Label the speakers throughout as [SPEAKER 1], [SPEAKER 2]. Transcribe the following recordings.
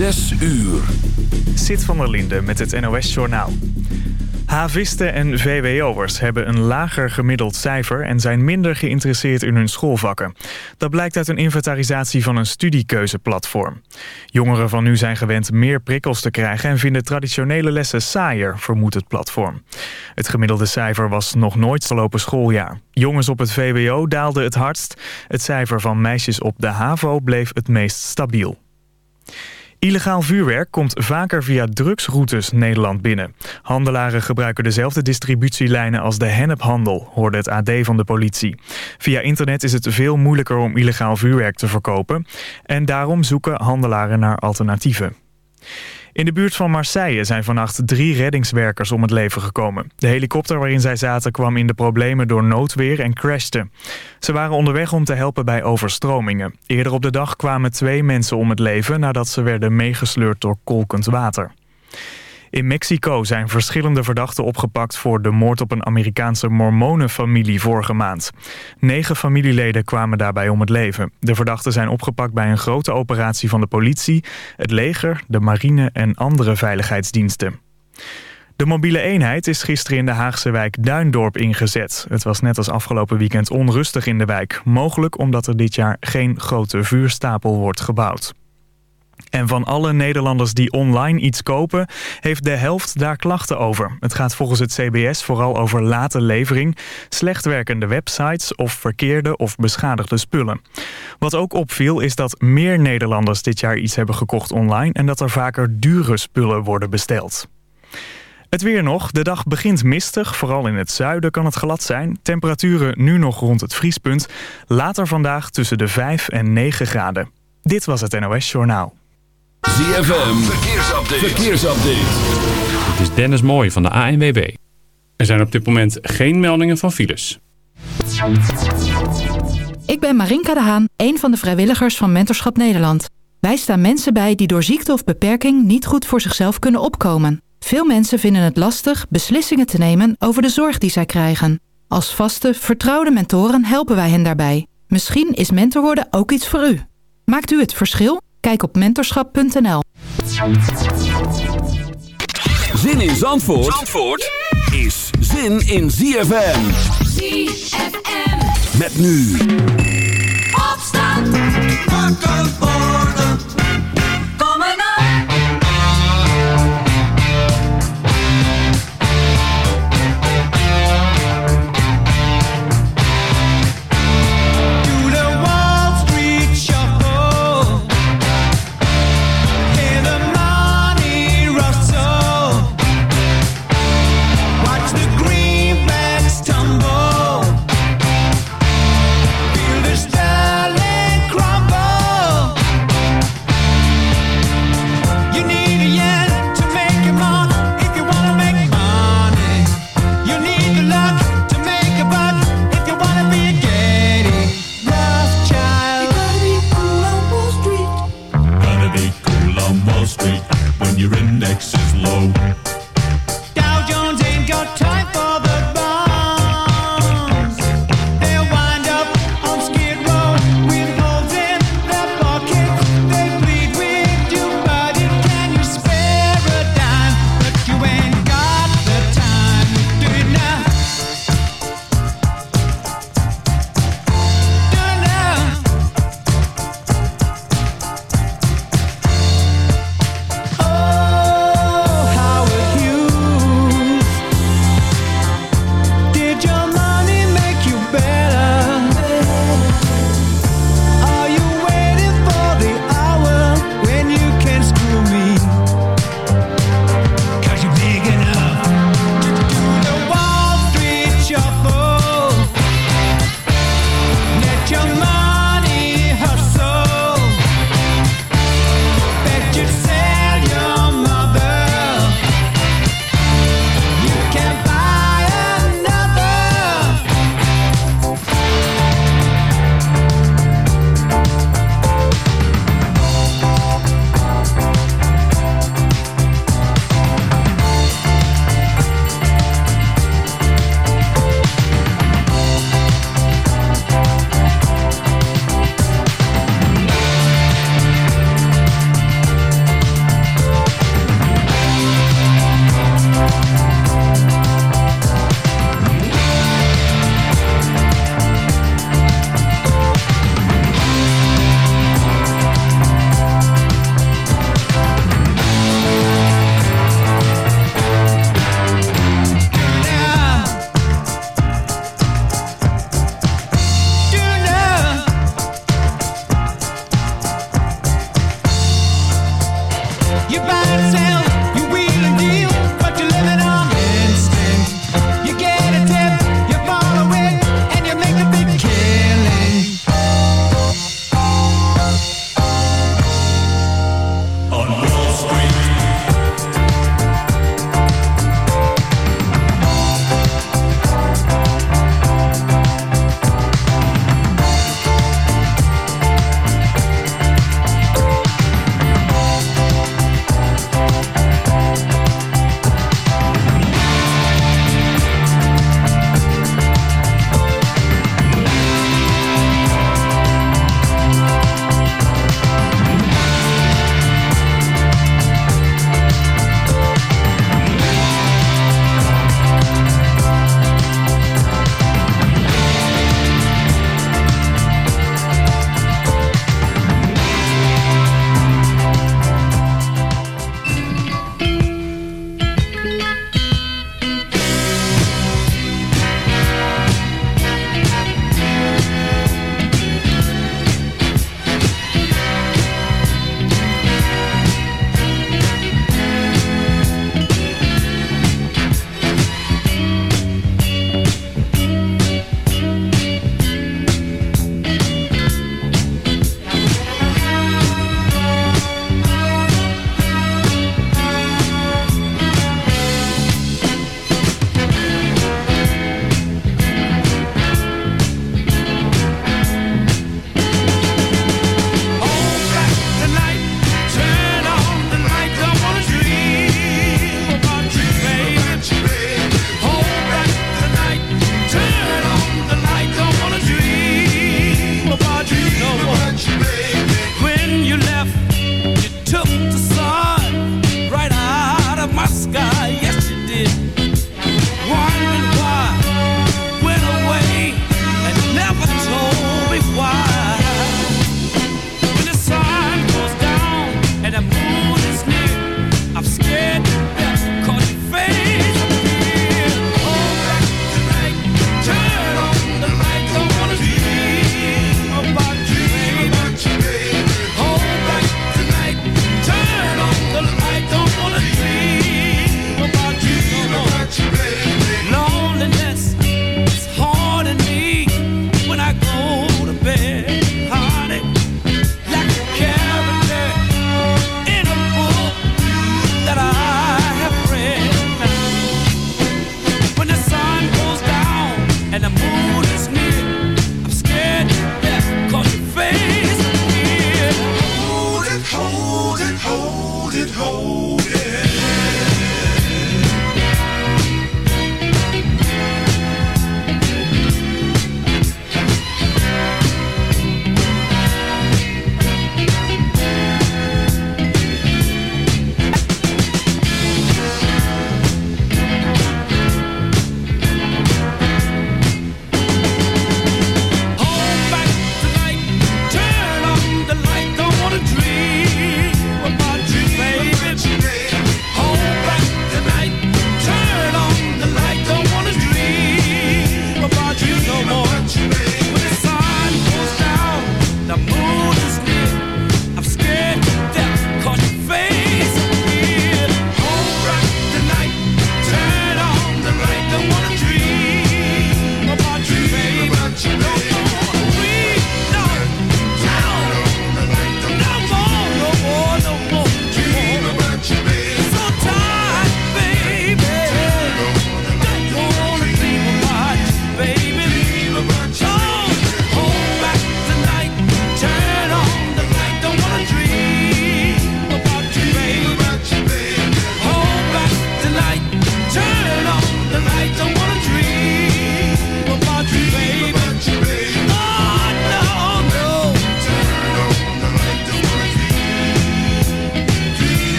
[SPEAKER 1] Zes uur.
[SPEAKER 2] Zit van der Linde met het NOS-journaal. Havisten en VWO'ers hebben een lager gemiddeld cijfer... en zijn minder geïnteresseerd in hun schoolvakken. Dat blijkt uit een inventarisatie van een studiekeuzeplatform. Jongeren van nu zijn gewend meer prikkels te krijgen... en vinden traditionele lessen saaier, vermoedt het platform. Het gemiddelde cijfer was nog nooit verlopen schooljaar. Jongens op het VWO daalden het hardst. Het cijfer van meisjes op de HAVO bleef het meest stabiel. Illegaal vuurwerk komt vaker via drugsroutes Nederland binnen. Handelaren gebruiken dezelfde distributielijnen als de hennephandel, hoorde het AD van de politie. Via internet is het veel moeilijker om illegaal vuurwerk te verkopen. En daarom zoeken handelaren naar alternatieven. In de buurt van Marseille zijn vannacht drie reddingswerkers om het leven gekomen. De helikopter waarin zij zaten kwam in de problemen door noodweer en crashte. Ze waren onderweg om te helpen bij overstromingen. Eerder op de dag kwamen twee mensen om het leven nadat ze werden meegesleurd door kolkend water. In Mexico zijn verschillende verdachten opgepakt voor de moord op een Amerikaanse mormonenfamilie vorige maand. Negen familieleden kwamen daarbij om het leven. De verdachten zijn opgepakt bij een grote operatie van de politie, het leger, de marine en andere veiligheidsdiensten. De mobiele eenheid is gisteren in de Haagse wijk Duindorp ingezet. Het was net als afgelopen weekend onrustig in de wijk. Mogelijk omdat er dit jaar geen grote vuurstapel wordt gebouwd. En van alle Nederlanders die online iets kopen, heeft de helft daar klachten over. Het gaat volgens het CBS vooral over late levering, slecht werkende websites of verkeerde of beschadigde spullen. Wat ook opviel is dat meer Nederlanders dit jaar iets hebben gekocht online en dat er vaker dure spullen worden besteld. Het weer nog. De dag begint mistig. Vooral in het zuiden kan het glad zijn. Temperaturen nu nog rond het vriespunt. Later vandaag tussen de 5 en 9 graden. Dit was het NOS Journaal.
[SPEAKER 1] ZFM, verkeersupdate. verkeersupdate.
[SPEAKER 3] Het is Dennis Mooij van de ANWB. Er zijn op dit moment geen meldingen van files.
[SPEAKER 4] Ik ben Marinka de Haan, een van de vrijwilligers van Mentorschap Nederland. Wij staan mensen bij die door ziekte of beperking niet goed voor zichzelf kunnen opkomen. Veel mensen vinden het lastig beslissingen te nemen over de zorg die zij krijgen. Als vaste, vertrouwde mentoren helpen wij hen daarbij. Misschien is mentor worden ook iets voor u. Maakt u het verschil? Kijk op mentorschap.nl.
[SPEAKER 1] Zin in Zandvoort, Zandvoort is zin in ZFM.
[SPEAKER 5] ZFM.
[SPEAKER 1] Met nu.
[SPEAKER 5] Opstand. Wakker worden.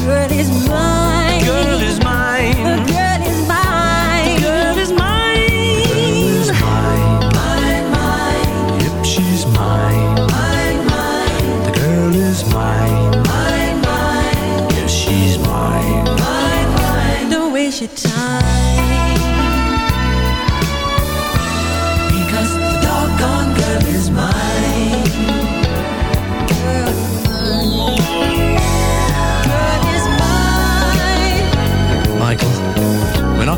[SPEAKER 6] good is mine.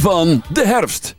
[SPEAKER 1] van de herfst.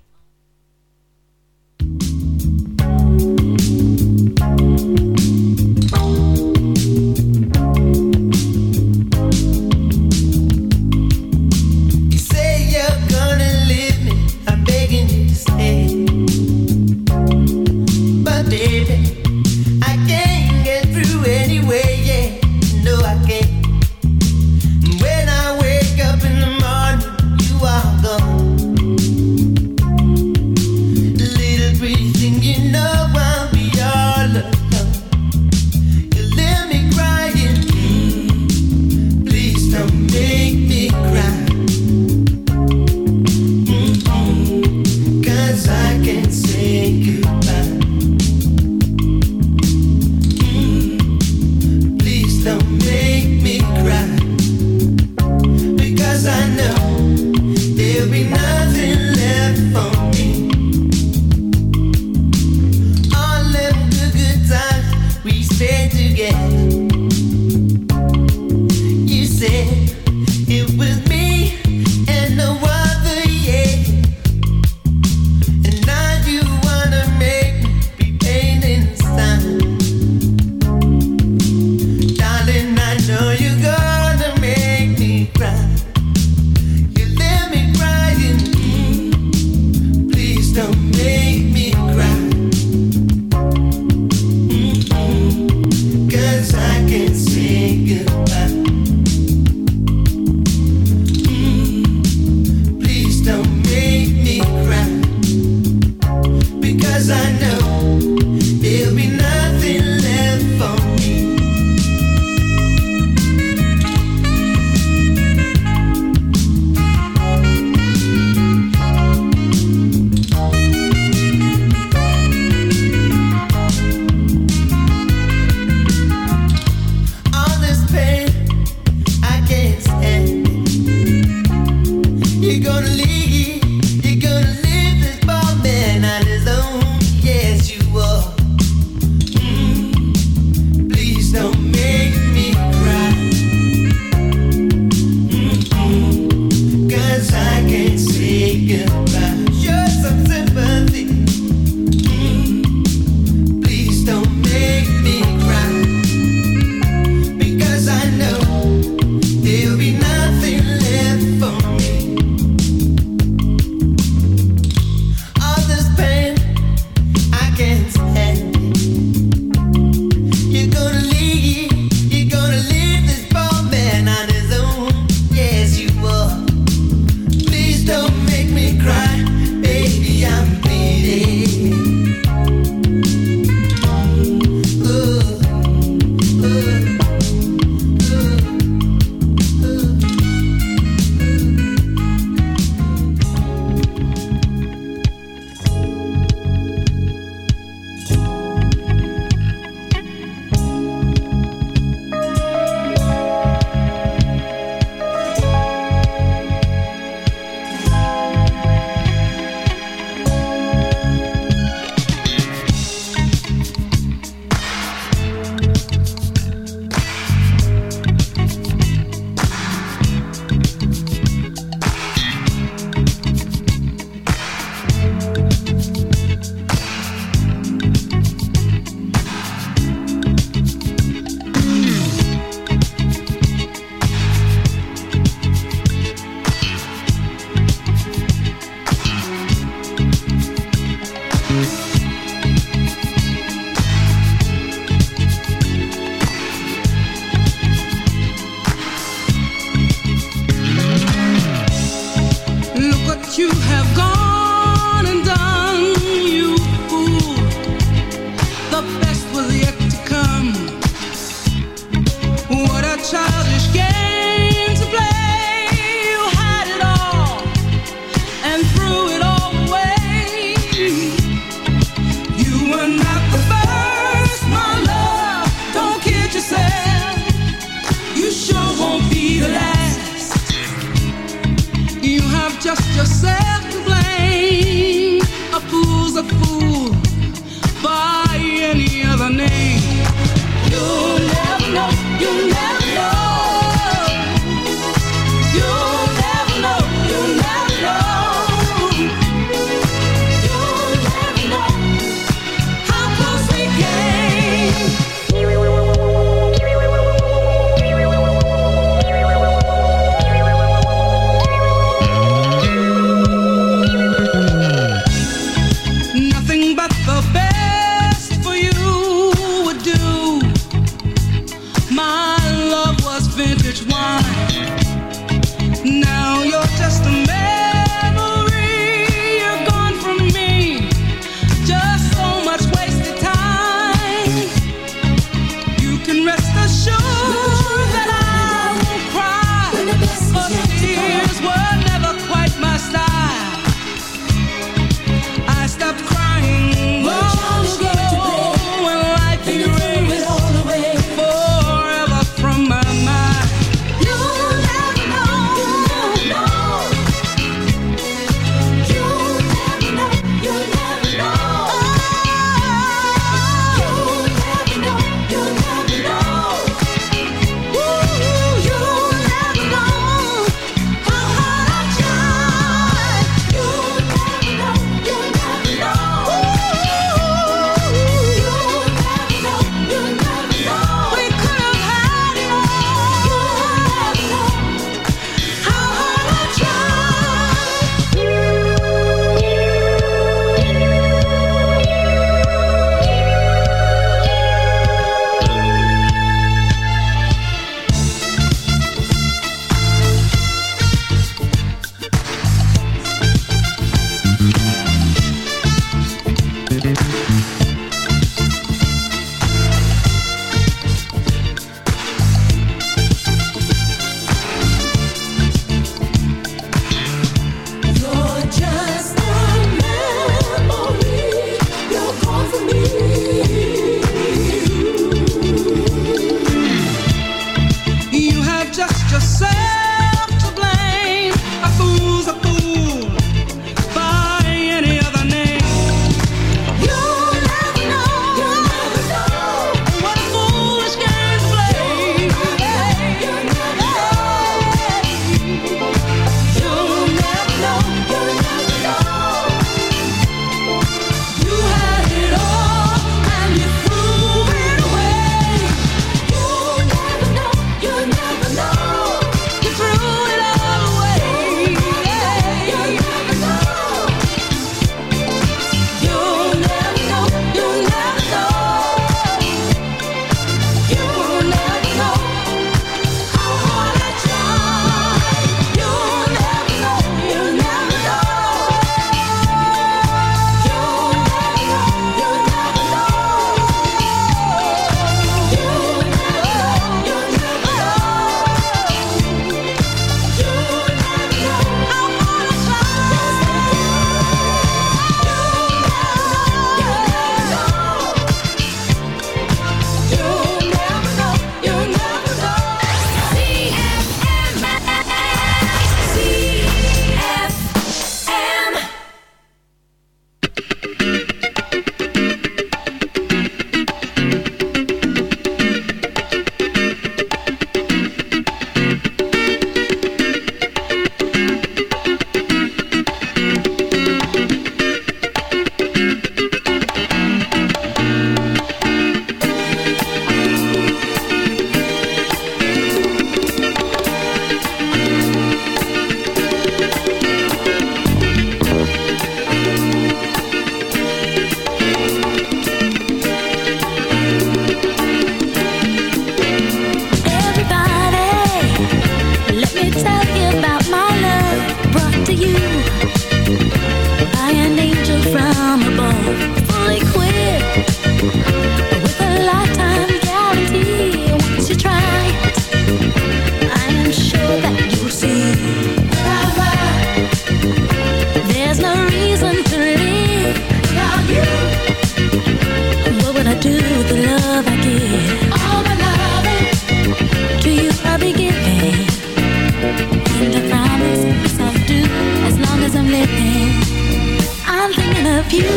[SPEAKER 7] you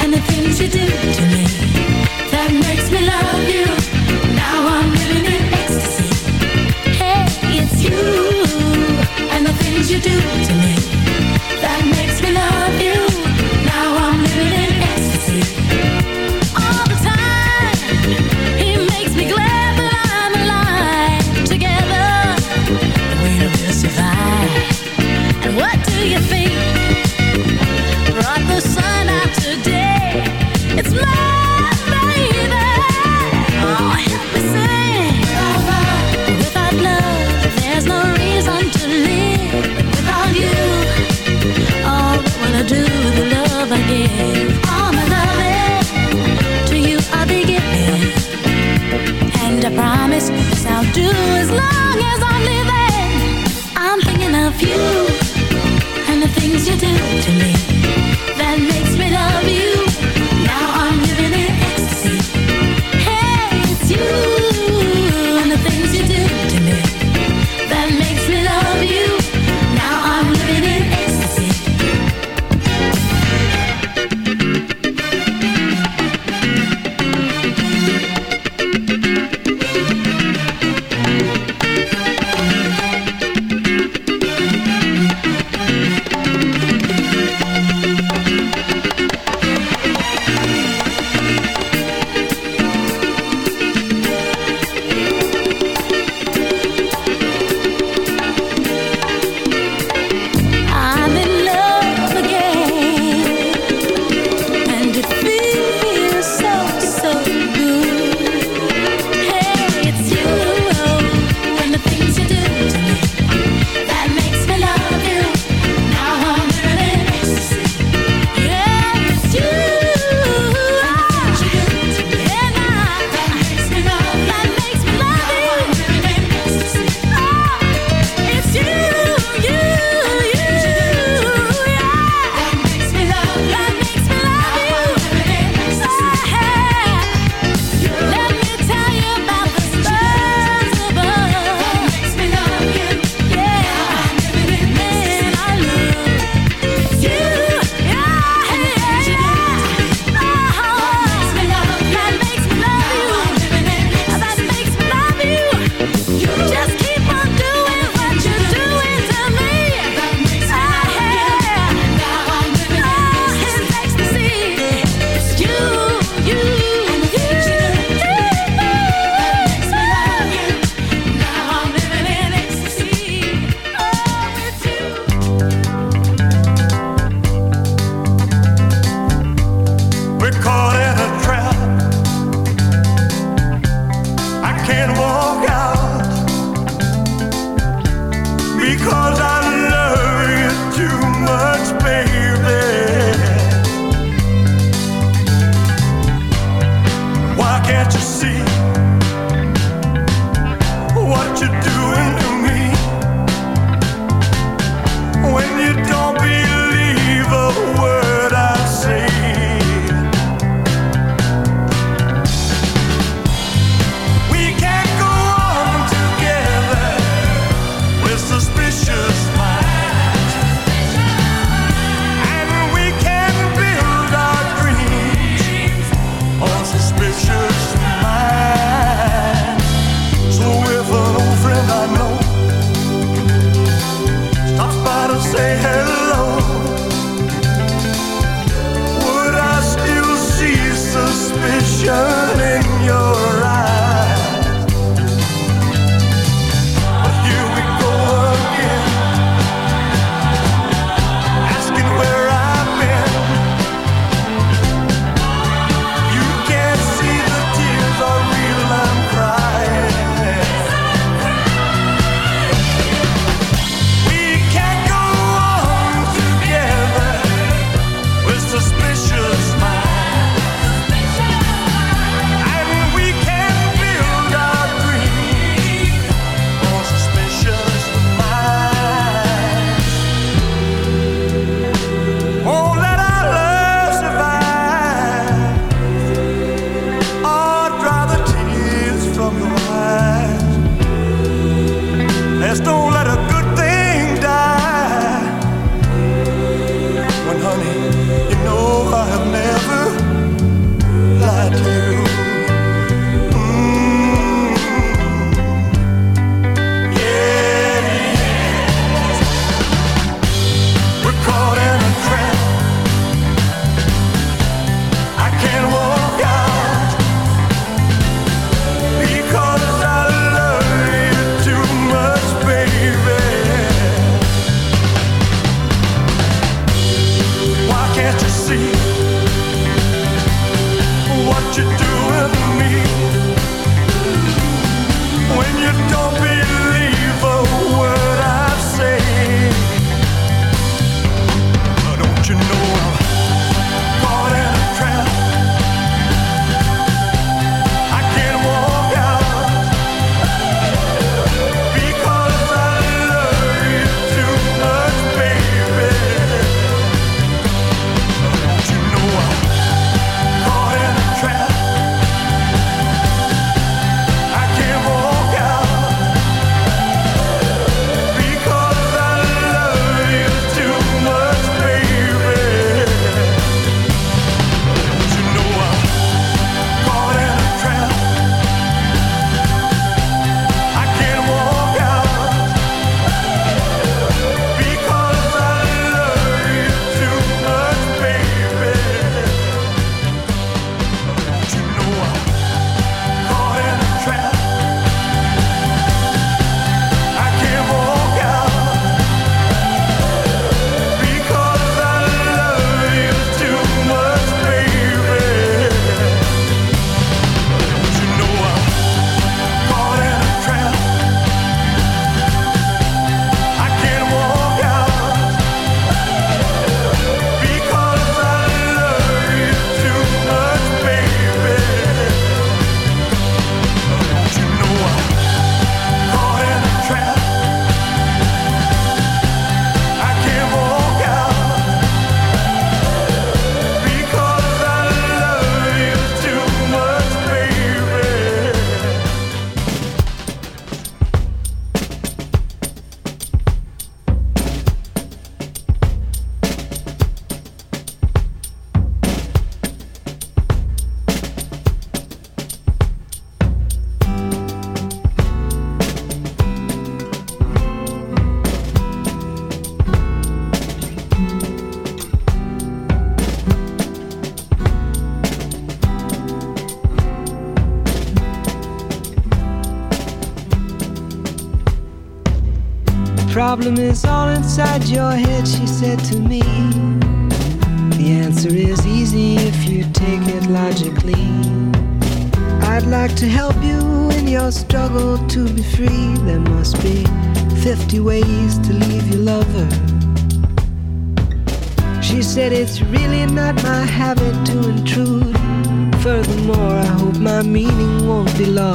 [SPEAKER 8] and the
[SPEAKER 9] things you do. To me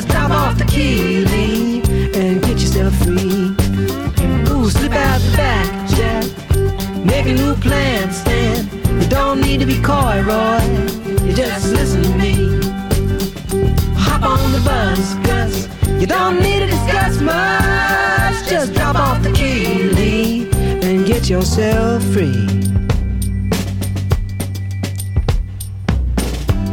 [SPEAKER 10] Just drop off the key, Lee, and get yourself free. Ooh, slip out the back, Jack. Make a new plan, Stan. You don't need to be coy, Roy. You just listen to me. Hop on the bus, Gus. You don't need to discuss much. Just drop off the key, Lee, and get yourself free.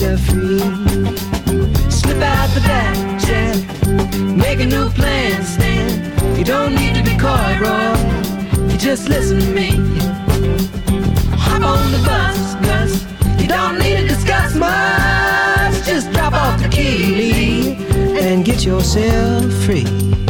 [SPEAKER 10] yourself free. Slip out the back, Jack. Make a new plan, Stan. You don't need to be coy, Roy. You just listen to me. Hop on the bus, Gus. You don't need to discuss much. Just drop off the key, and get yourself free.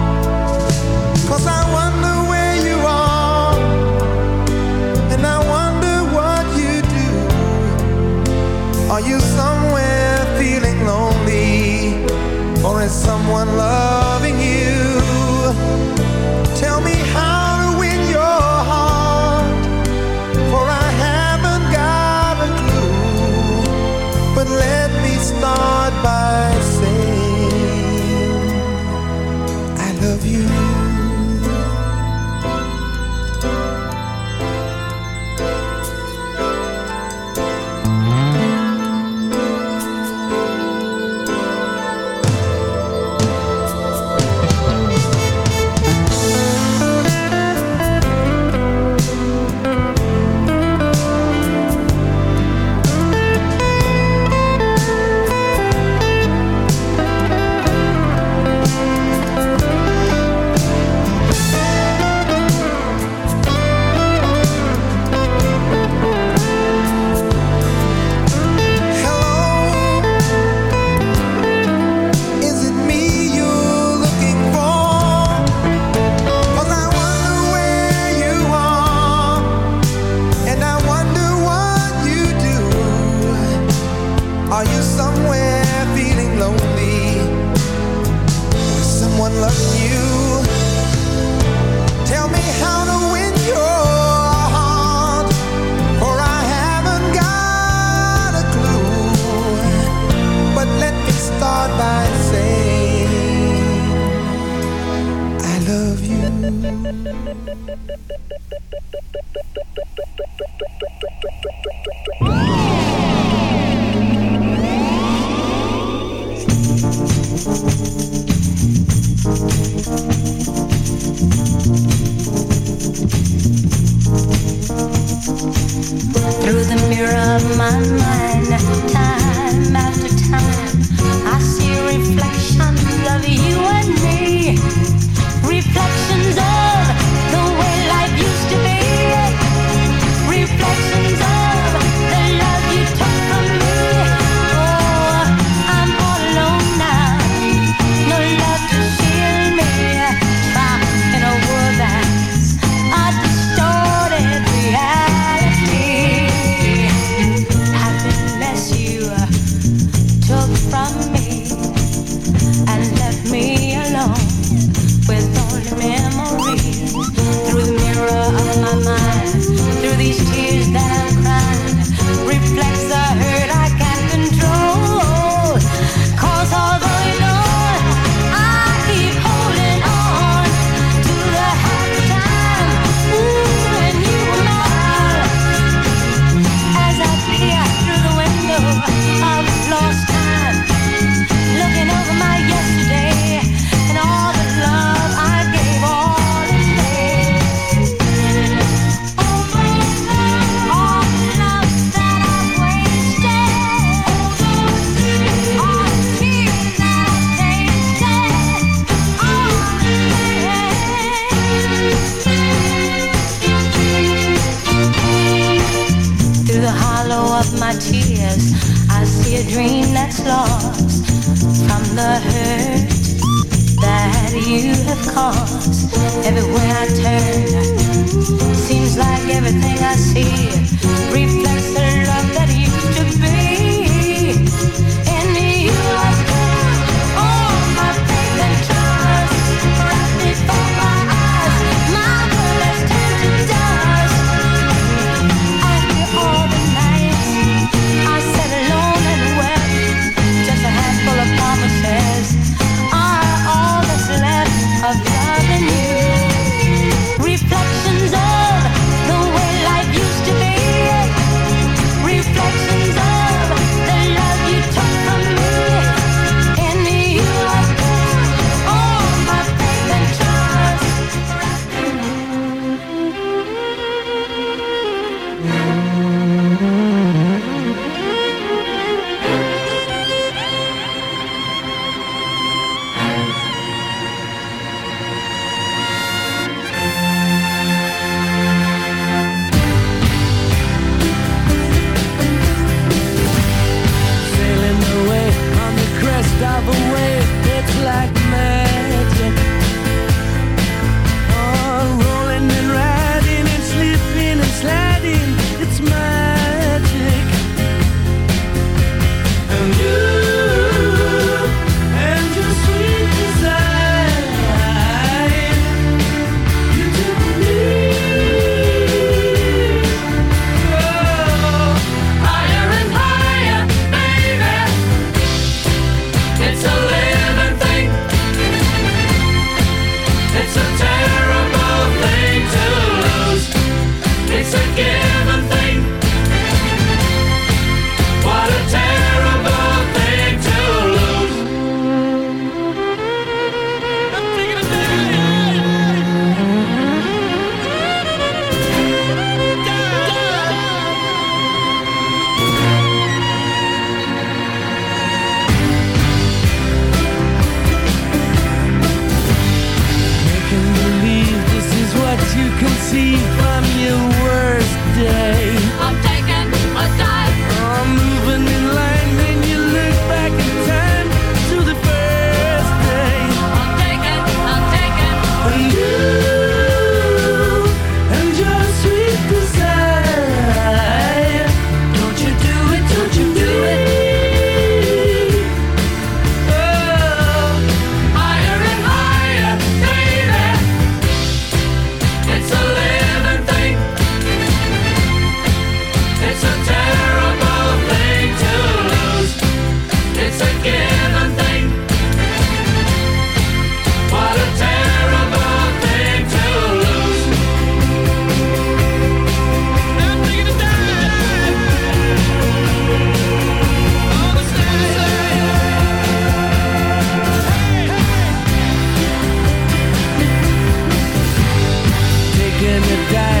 [SPEAKER 11] Taking a